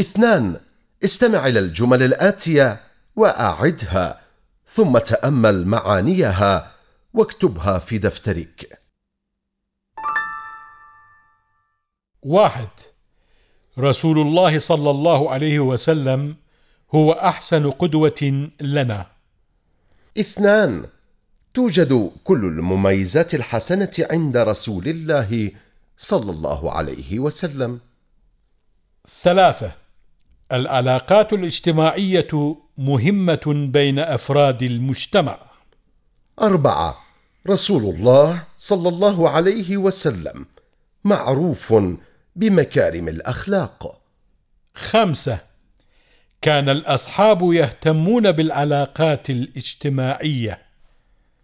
اثنان استمع إلى الجمل الآتية وأعدها ثم تأمل معانيها واكتبها في دفترك. واحد رسول الله صلى الله عليه وسلم هو أحسن قدوة لنا. اثنان توجد كل المميزات الحسنة عند رسول الله صلى الله عليه وسلم. ثلاثة العلاقات الاجتماعية مهمة بين أفراد المجتمع. أربعة. رسول الله صلى الله عليه وسلم معروف بمكارم الأخلاق. خمسة. كان الأصحاب يهتمون بالعلاقات الاجتماعية.